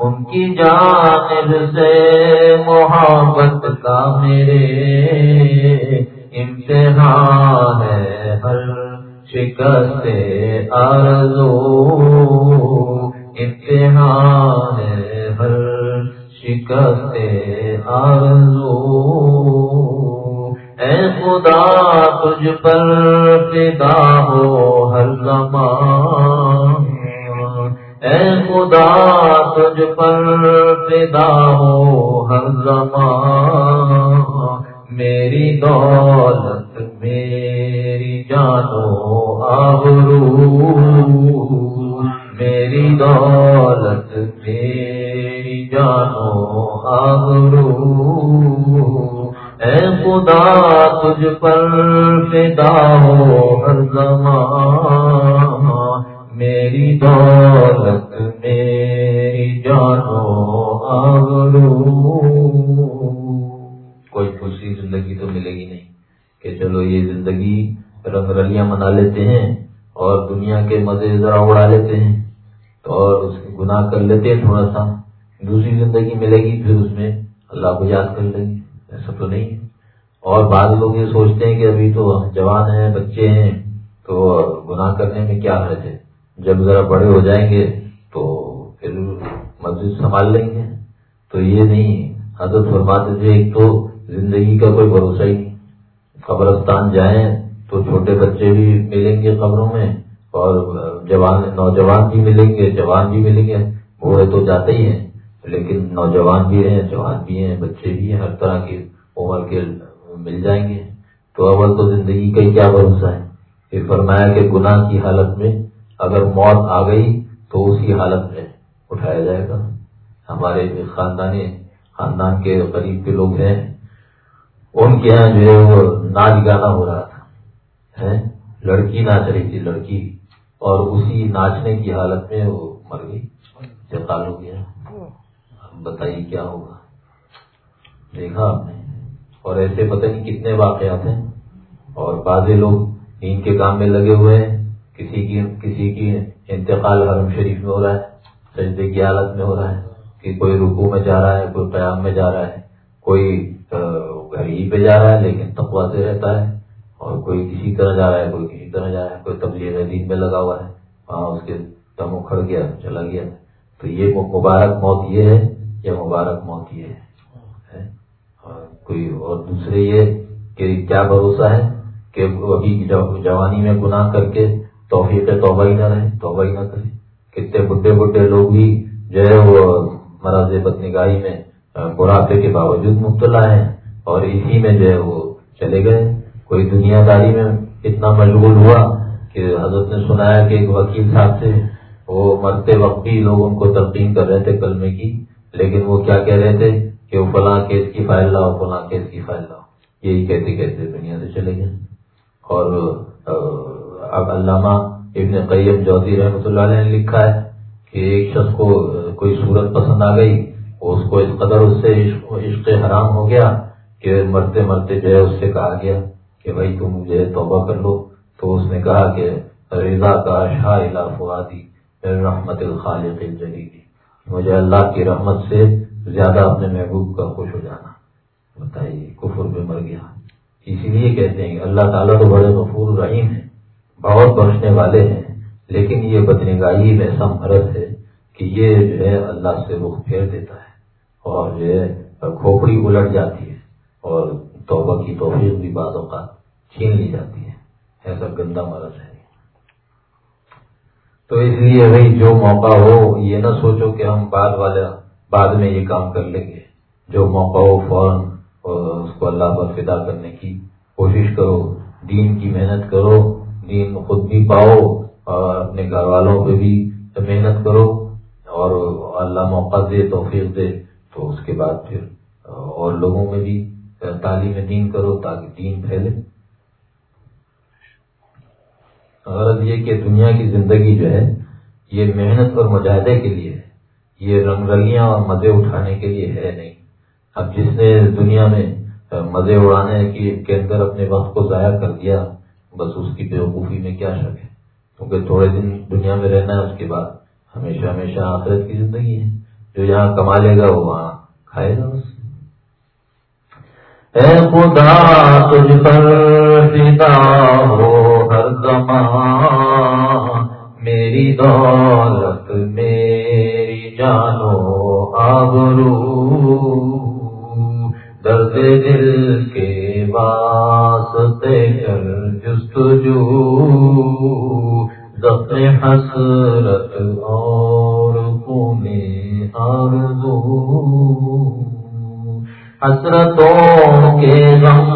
ان کی جانب سے محبت کا میرے امتحان ہے، ہر شکست آرزو امتحان ہے، ہر شکست آرزو۔ اے خدا، تجھ پر فدا ہو ہر زمان۔ اے خدا تجھ پر فدا ہو ہر زمان میری دولت، میری جانو آبرو۔ میری دولت، میری جانو آبرو۔ اے خدا تجھ پر فدا ہو ہر زمان میری دولت، میری جانو کوئی خوشی زندگی تو ملے گی نہیں کہ چلو یہ زندگی رنگ رلیاں منا لیتے ہیں اور دنیا کے مزے ذرا اڑا لیتے ہیں اور اس کے گناہ کر لیتے ہیں تھوڑا سا۔ دوسری زندگی ملے گی، پھر اس میں اللہ کو یاد کر لیں گے۔ ایسا تو نہیں۔ ہے اور بعض لوگ یہ سوچتے ہیں کہ ابھی تو جوان ہیں، بچے ہیں، تو گناہ کرنے میں کیا حرج ہے؟ جب ذرا بڑے ہو جائیں گے تو پھر مسجد سنبھال لیں گے۔ تو یہ نہیں، حضرت فرماتے تھے، ایک تو زندگی کا کوئی بھروسہ ہی نہیں۔ قبرستان جائیں تو چھوٹے بچے بھی ملیں گے قبروں میں، اور جوان، نوجوان بھی ملیں گے، جوان بھی ملیں گے۔ بوڑھے تو جاتے ہی ہیں، لیکن نوجوان بھی ہیں، جوان بھی ہیں، بچے بھی ہیں، ہر طرح کی عمر کے مل جائیں گے۔ تو اول تو زندگی کا ہی کیا بھروسہ ہے؟ پھر فرمایا کہ گناہ کی حالت میں اگر موت آ گئی تو اسی حالت میں اٹھایا جائے گا۔ ہمارے خاندانی خاندان کے قریب کے لوگ ہیں۔ ان کے یہاں جو ہے وہ ناچ گانا ہو رہا تھا لڑکی ناچ رہی تھی، لڑکی۔ اور اسی ناچنے کی حالت میں وہ مر گئی۔ انتقال ہو گیا بتائیے کیا ہوگا؟ دیکھا آپ نے۔ اور ایسے پتہ نہیں کتنے واقعات ہیں۔ اور بعض لوگ ان کے کام میں لگے ہوئے ہیں۔ کسی کی کسی کی انتقال حرم شریف میں ہو رہا ہے، سجدے کی حالت میں ہو رہا ہے، کہ کوئی رکو میں جا رہا ہے، کوئی قیام میں جا رہا ہے، کوئی گھر ہی پہ جا رہا ہے، لیکن تقوا سے رہتا ہے، اور کوئی کسی طرح جا رہا ہے، کوئی کسی طرح جا رہا ہے، کوئی تبلیغ دین میں لگا ہوا ہے، وہاں اس کے دم اکھڑ گیا، چلا گیا۔ تو یہ مبارک موت یہ ہے یا مبارک موت یہ ہے اور کوئی اور دوسرے یہ کہ کیا بھروسہ ہے کہ ابھی جوانی میں گناہ کر کے توفیق توبہ ہی نہ رہے، توبہ ہی نہ کرے کتنے بڈھے بڈھے لوگ بھی جو ہے وہ مرض بد نگاہی میں بڑھاپے کے باوجود مبتلا ہیں اور اسی میں جو ہے وہ چلے گئے۔ کوئی دنیا داری میں اتنا مشغول ہوا کہ حضرت نے سنایا کہ ایک وکیل صاحب سے وہ مرتے وقت بھی لوگ ان کو تلقین کر رہے تھے کلمے کی، لیکن وہ کیا کہہ رہے تھے کہ وہ فلاں کیس کی فائل لاؤ، فلاں کیس کی فائل لاؤ۔ یہی کہتے کہتے دنیا سے چلے گئے۔ اور اب علامہ ابن قیم جوزی رحمۃ اللہ علیہ نے لکھا ہے کہ ایک شخص کو کوئی صورت پسند آ گئی، اس کو اس قدر اس سے عشق حرام ہو گیا کہ مرتے مرتے جو ہے اس سے کہا گیا کہ بھائی تم مجھے توبہ کر لو۔ تو اس نے کہا کہ رضا کا شاہ فوادی رحمت الخالق الجلیلی مجھے اللہ کی رحمت سے زیادہ اپنے محبوب کا خوش ہو جانا۔ بتائیے، کفر میں مر گیا۔ اسی لیے کہتے ہیں کہ اللہ تعالیٰ تو بڑے غفور رحیم ہیں۔ بہت بخشنے والے ہیں، لیکن یہ بدنگاہی میں ایسا مرض ہے کہ یہ جو ہے اللہ سے رخ پھیر دیتا ہے اور جو ہے کھوپڑی الٹ جاتی ہے اور توبہ کی توفیق بھی بعض اوقات چھین لی جاتی ہے۔ ایسا گندا مرض ہے۔ تو اس لیے بھائی جو موقع ہو، یہ نہ سوچو کہ ہم بعد والے بعد میں یہ کام کر لیں گے۔ جو موقع ہو فوراً، اس کو اللہ پر فدا کرنے کی کوشش کرو، دین کی محنت کرو۔ دین خود بھی پاؤ اور اپنے گھر والوں پہ بھی محنت کرو اور اللہ موقع دے، توفیق دے، تو اس کے بعد پھر اور لوگوں میں بھی تعلیم دین کرو تاکہ دین پھیلے۔ غرض یہ کہ دنیا کی زندگی جو ہے، یہ محنت اور مجاہدے کے لیے ہے۔ یہ رنگ رلیاں اور مزے اٹھانے کے لیے ہے نہیں۔ اب جس نے دنیا میں مزے اڑانے کے اندر اپنے وقت کو ضائع کر دیا بس اس کی بیوقوفی میں کیا شک ہے؟ کیونکہ تھوڑے دن دنیا میں رہنا ہے، اس کے بعد ہمیشہ ہمیشہ آخرت کی زندگی ہے۔ جو یہاں کما لے گا، وہ وہاں کھائے گا بس۔ اے خدا، تجھ پر فدا ہو ہر زمان میری دولت، میری جانو، آبرو۔ درد دل کے واسطے کر جستجو۔ زخم حسرت اور کونے آرزو۔ حسرتوں کے غم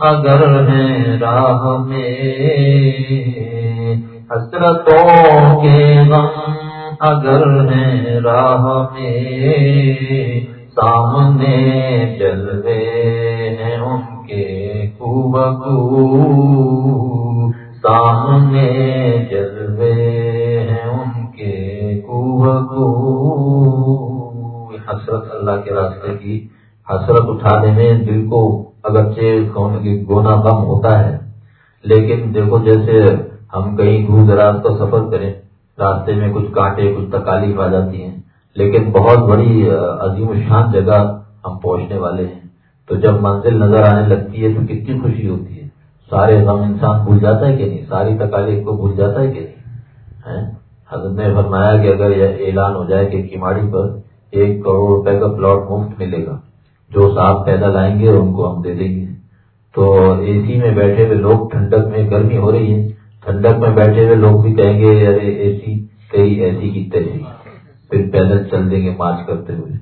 اگر ہیں راہ میں، حسرتوں کے غم اگر ہیں راہ میں۔ سامنے جلوے ہیں ان کے خوب سامنے جلوے ہیں ان کے خوب حسرت اللہ کے راستے کی حسرت اٹھانے میں دل کو اگرچہ گونا کم ہوتا ہے، لیکن دیکھو جیسے ہم کہیں دور دراز کا سفر کریں، راستے میں کچھ کانٹے، کچھ تکالیف آ جاتی ہیں۔ لیکن بہت بڑی عظیم و شان جگہ ہم پہنچنے والے ہیں۔ تو جب منزل نظر آنے لگتی ہے تو کتنی خوشی ہوتی ہے۔ سارے غم انسان بھول جاتا ہے کہ نہیں؟ ساری تکالیف کو بھول جاتا ہے کہ نہیں؟ حضرت نے فرمایا کہ اگر یہ اعلان ہو جائے کہ کیماڑی پر ایک کروڑ روپے کا پلاٹ مفت ملے گا، جو صاحب پیدا لائیں گے ان کو ہم دے دیں گے۔ تو اے سی میں بیٹھے ہوئے لوگ ٹھنڈک میں گرمی ہو رہی ہے۔ ٹھنڈک میں بیٹھے ہوئے لوگ بھی کہیں گے، ارے اے سی کئی ایسی کی تیسی پھر پیدل چل دیں گے مارچ کرتے ہوئے۔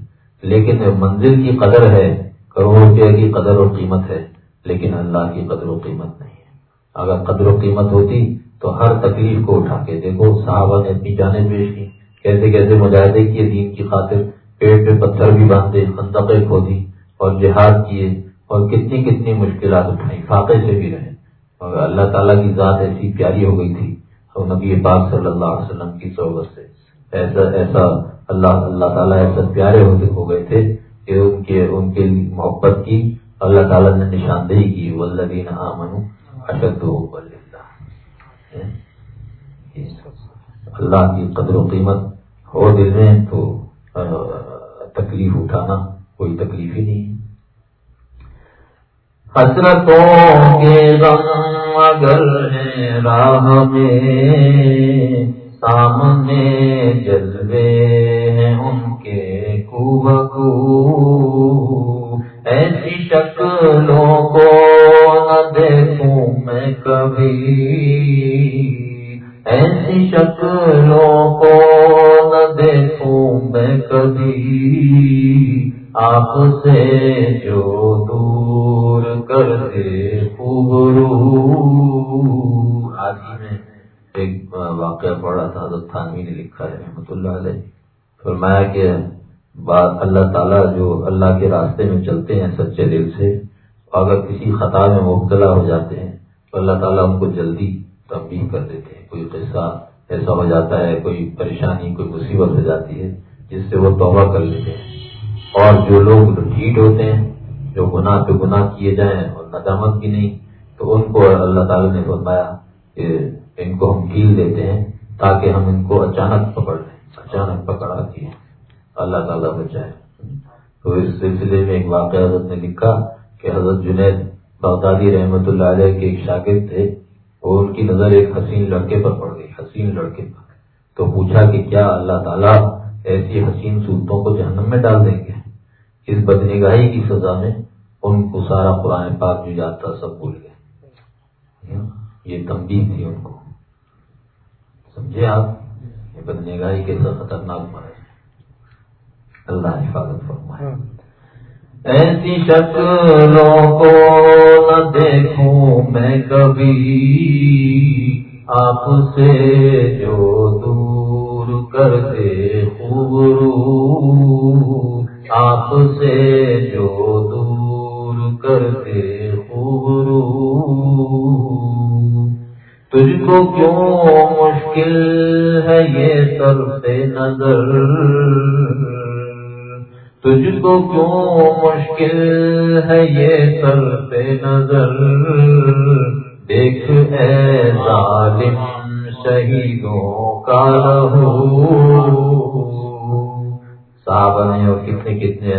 لیکن منزل کی قدر ہے کروڑ روپے کی قدر و قیمت ہے، لیکن اللہ کی قدر و قیمت نہیں ہے۔ اگر قدر و قیمت ہوتی تو ہر تکلیف کو اٹھا کے دیکھو، صحابہ نے اپنی جانیں پیش کی۔ کیسے کیسے مجاہدے کیے دین کی خاطر، پیٹ پہ پتھر بھی باندھے منتقل کھودی اور جہاد کیے اور کتنی کتنی مشکلات اٹھائی، فاقے سے بھی رہے۔ اور اللہ تعالیٰ کی ذات ایسی پیاری ہو گئی تھی، اور نبی پاک صلی اللہ علیہ وسلم کی صحبت سے۔ ایسا ایسا اللہ اللہ تعالیٰ ایسا پیارے ہوتے ہو گئے تھے کہ ان کے ان کے محبت کی اللہ تعالیٰ نے نشاندہی کی. ولدین امن اشد ہاں؟ اللہ کی قدر و قیمت ہو دل میں تو تکلیف اٹھانا کوئی تکلیف ہی نہیں حسرتوں کے غم اگر راہ میں سامنے جذبے ہیں ان کے کو ایسی شکلوں کو نہ دیکھوں میں کبھی۔ ایسی شکلوں کو نہ دیکھوں میں کبھی۔ آپ سے جو دور کر دے خوبرو آج میں ایک واقعہ پڑا تھا، حضرت تھانوی نے لکھا ہے، رحمۃ اللہ علیہ۔ فرمایا کہ بات اللہ تعالیٰ جو اللہ کے راستے میں چلتے ہیں سچے دل سے، اگر کسی خطا میں مبتلا ہو جاتے ہیں، تو اللہ تعالیٰ ان کو جلدی تبدیل کر دیتے ہیں۔ کوئی قصہ ایسا ہو جاتا ہے، کوئی پریشانی، کوئی مصیبت ہو جاتی ہے، جس سے وہ توبہ کر لیتے ہیں۔ اور جو لوگ ڈھیٹ ہوتے ہیں، جو گناہ پہ گناہ کیے جائیں اور ندامت بھی نہیں، تو ان کو اللہ تعالیٰ نے فرمایا کہ ان کو ہم ڈھیل دیتے ہیں تاکہ ہم ان کو اچانک پکڑ لیں، اچانک پکڑا دیے اللہ تعالیٰ بچائے۔ تو اس سلسلے میں ایک واقعہ حضرت نے لکھا کہ حضرت جنید بغدادی رحمت اللہ علیہ کے ایک شاگرد تھے اور ان کی نظر ایک حسین لڑکے پر پڑ گئی۔ حسین لڑکے پر۔ تو پوچھا کہ کیا اللہ تعالیٰ ایسی حسین صورتوں کو جہنم میں ڈال دیں گے؟ اس بدنگاہی کی سزا میں ان کو سارا قرآن پاک جو جاتا سب بھول گئے۔ یہ تنبیہ تھی ان کو۔ سمجھے آپ؟ یہ بدنگاہی کیسا خطرناک ہے۔ اللہ حفاظت فرمائے۔ ایسی شکلوں کو نہ دیکھوں میں کبھی۔ آپ سے جو دور کر دے خوبرو آپ سے جو دور کر دے خوبرو تجھ کو کیوں مشکل ہے یہ سر سے نظر۔ تجھ کو کیوں مشکل ہے یہ سر پہ نظر۔ دیکھ اے ظالم، شہیدوں کا رہو۔ صحابہ نے، اور کتنے کتنے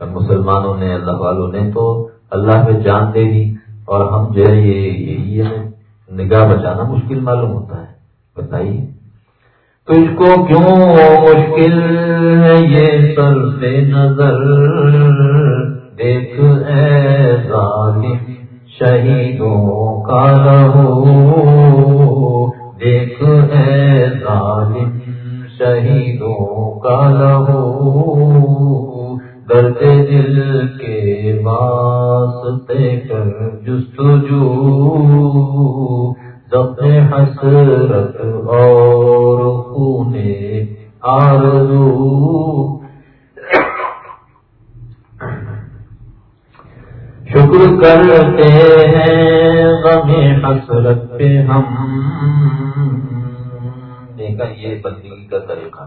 مسلمانوں نے، اللہ والوں نے تو اللہ پہ جان دے دی۔ اور ہم جو ہے یہ نگاہ بچانا مشکل معلوم ہوتا ہے، بتائیے۔ تجھ کو کیوں مشکل ہے یہ سر سے نظر؟ دیکھ اے ظالم شہیدوں کا رہو۔ دیکھ اے ظالم شہیدوں کا رہو۔ درد دل کے واسطے کر جستجو۔ حسرت اور خونے آرزو۔ شکر کرتے ہیں غم حسرت پہ ہم۔ دیکھا، یہ بندگی کا طریقہ۔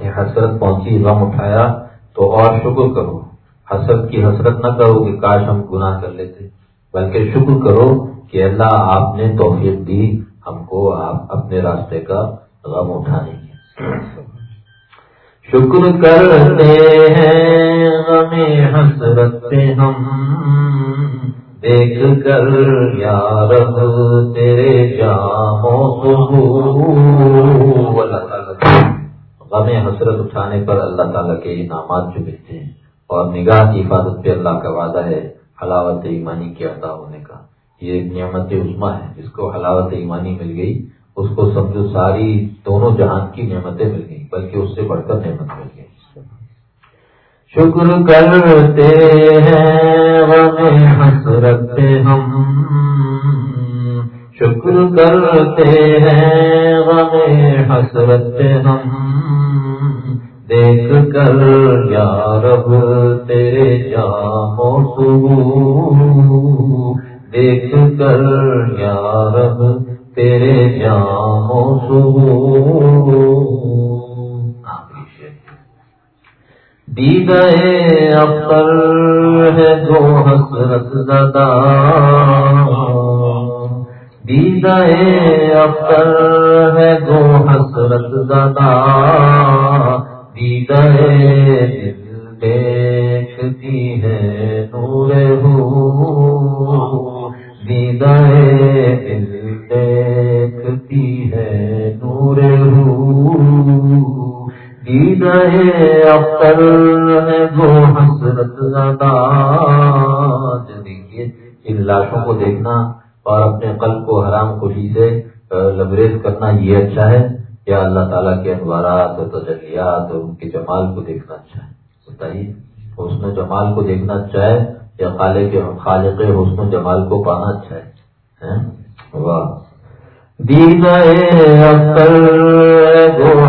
حسرت پہنچی، غم اٹھایا، تو اور شکر کرو۔ حسرت کی حسرت نہ کرو کہ کاش ہم گناہ کر لیتے۔ بلکہ شکر کرو کہ اللہ آپ نے توفیق دی، ہم کو آپ اپنے راستے کا غم اٹھانے کی۔ شکر کرتے ہیں غم حسرت پہ ہم۔ دیکھ کر یار تیرے جاموں غم حسرت اٹھانے پر اللہ تعالیٰ کے انعامات جو ملتے ہیں۔ اور نگاہ کی حفاظت پہ اللہ کا وعدہ ہے، حلاوت ایمانی کے عطا ہونے کا۔ یہ نعمت عظما ہے، جس کو حلاوت ایمانی مل گئی، اس کو سمجھو ساری دونوں جہان کی نعمتیں مل گئی بلکہ اس سے بڑھ کر نعمت مل گئی۔ شکر کرتے ہیں حسرت ہم۔ شکر کرتے ہیں غم حسرت ہم۔ دیکھ کر، یا رب، تیرے جامو سو دیکھ کر، یا رب، تیرے جامو سو دی گئے اختر ہے جو حسرت زدہ۔ دی گئے اختر ہے جو حسرت زدہ۔ دل دیکھتی ہے نور ہو دیدائے دل دیکھتی ہے نور ہو دیدائے اختر ہے گو حسرت زدہ دیکھیے، ان لاشوں کو دیکھنا اور اپنے قلب کو حرام خوشی سے لبریز کرنا یہ اچھا ہے۔ کیا اللہ تعالیٰ کے انوارات اور تجلیات اور ان کے جمال کو دیکھنا اچھا ہے بتائیے، حسن و جمال کو دیکھنا اچھا ہے یا خالق خالق حسن و جمال کو پانا اچھا ہے واہ۔ دین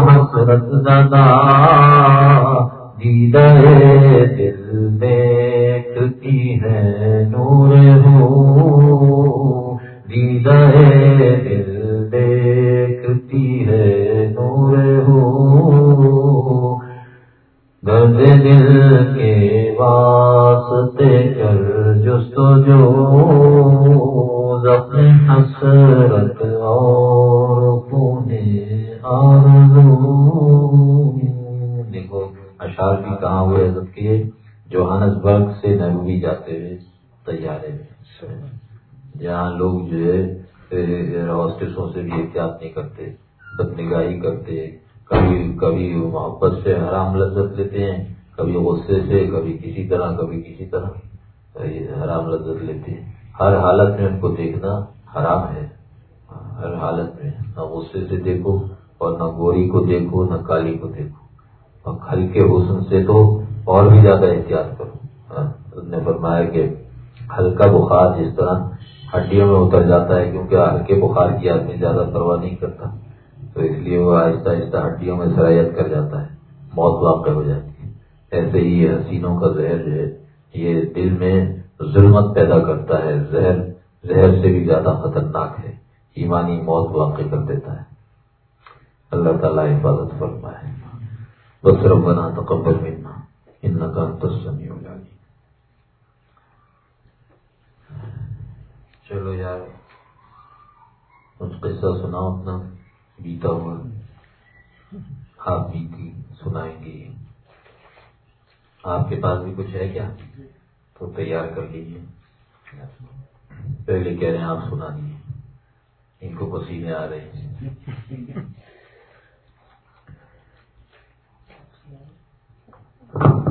حسرت زدہ۔ دید دل دیکھتی ہے نور ہو دید دل دیکھتی ہے، نور ہو۔ دل کے واسطے کر جست جو زخم حسرت اور پونے دیکھو اشار بھی کہاں ہوئے حضرت کے جوہانس برگ سے نروی جاتے ہوئے تیارے میں۔ جہاں لوگ جو ہے ہاسٹسوں سے بھی احتیاط نہیں کرتے بد نگاہی کرتے، کبھی کبھی محبت سے حرام لذت لیتے ہیں، کبھی غصے سے، کبھی کسی طرح، کبھی کسی طرح حرام لذت لیتے ہیں۔ ہر حالت میں ان کو دیکھنا حرام ہے۔ ہر حالت میں نہ غصے سے دیکھو اور نہ گوری کو دیکھو، نہ کالی کو دیکھو۔ اور ہلکے حسن سے تو اور بھی زیادہ احتیاط کرو۔ ہاں، نے فرمایا کہ ہلکا بخار جس طرح ہڈیوں میں اتر جاتا ہے کیونکہ ہلکے بخار کی آدمی زیادہ پرواہ نہیں کرتا۔ تو اس لیے وہ آہستہ آہستہ ہڈیوں میں سرایت کر جاتا ہے۔ موت واقع ہو جاتی ہے۔ ایسے ہی حسینوں کا زہر جو ہے، یہ دل میں ظلمت پیدا کرتا ہے۔ زہر زہر سے بھی زیادہ خطرناک ہے۔ ایمانی موت واقع کر دیتا ہے۔ اللہ تعالیٰ حفاظت فرما ہے بس ربنا تقبل منا ان کا تسمی ہو جائے چلو یار، کچھ قصہ سناؤ اپنا، بیتا ہوا۔ آپ بیتی، سنائیں گے۔ آپ کے پاس بھی کچھ ہے کیا؟ تو تیار کر لیجیے پہلے کہہ رہے ہیں، آپ سنا دیے ان کو پسینے آ رہے ہیں۔ *laughs*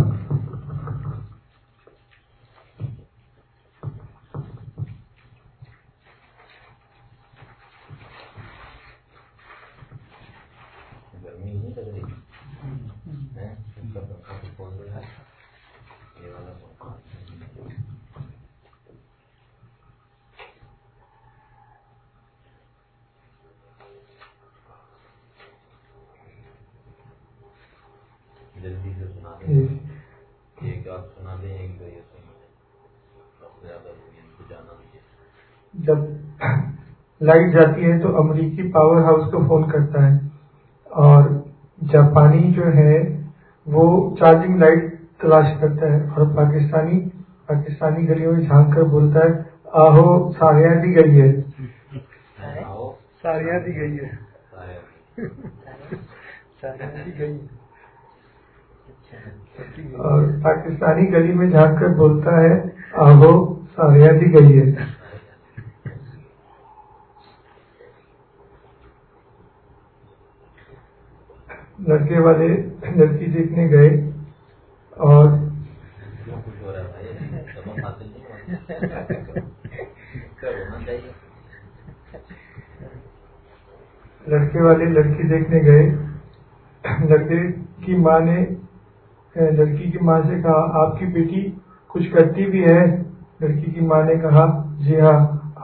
جب لائٹ جاتی ہے تو امریکی پاور ہاؤس کو فون کرتا ہے۔ اور جاپانی جو ہے وہ چارجنگ لائٹ تلاش کرتا ہے۔ اور پاکستانی پاکستانی گلیوں میں جھانک کر بولتا ہے آہو ساریاں دی گئی ہے۔ ساریاں دی گئی ہے۔ اور پاکستانی گلی میں جھانک کر بولتا ہے، آہو ساریاں دی گئی ہے۔ لڑکے والے لڑکی دیکھنے گئے اور لڑکے والے لڑکی دیکھنے گئے۔ لڑکے کی ماں نے لڑکی کی ماں سے کہا، آپ کی بیٹی کچھ کرتی بھی ہے؟ لڑکی کی ماں نے کہا جی ہاں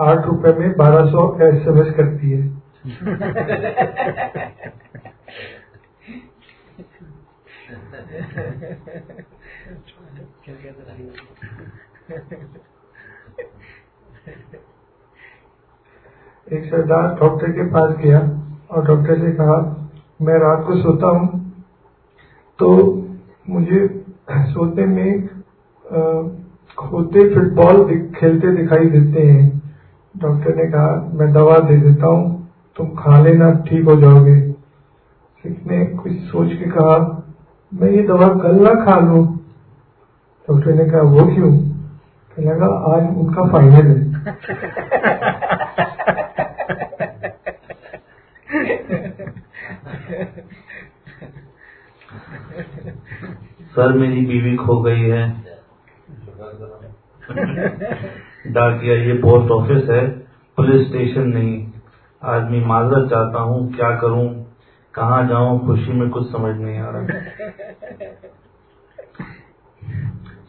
آٹھ روپے میں بارہ سو ایس ایم ایس کرتی ہے. ایک سردار ڈاکٹر کے پاس گیا اور ڈاکٹر سے کہا، میں رات کو سوتا ہوں تو مجھے سوتے میں کھوتے فٹ بال کھیلتے دکھائی دیتے ہیں۔ ڈاکٹر نے کہا، میں دوا دے دیتا ہوں، تم کھا لینا، ٹھیک ہو جاؤ گے۔ سکھ نے کچھ سوچ کے کہا، میں یہ دوا کل نہ کھا لوں۔ ڈاکٹر نے کہا، وہ کیوں؟ کہ لگا، آج ان کا فائنل ہے۔ *laughs* سر میری بیوی کھو گئی ہے۔ ڈاکیا یہ پوسٹ آفس ہے۔ پولیس اسٹیشن نہیں۔ آدمی معذرت چاہتا ہوں۔ کیا کروں؟ کہاں جاؤں؟ خوشی میں کچھ سمجھ نہیں آ رہا۔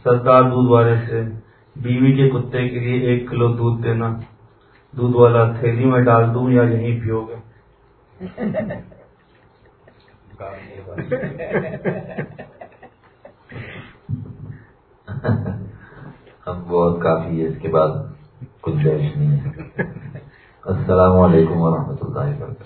سرکار دودھ والے سے، بیوی کے کتے کے لیے ایک کلو دودھ دینا۔ دودھ والا تھیلی میں ڈال دوں یا یہیں پیو گے؟ ہم بہت کافی ہے، اس کے بعد گنجائش نہیں ہے۔ السلام علیکم ورحمۃ اللہ وبرکاتہ۔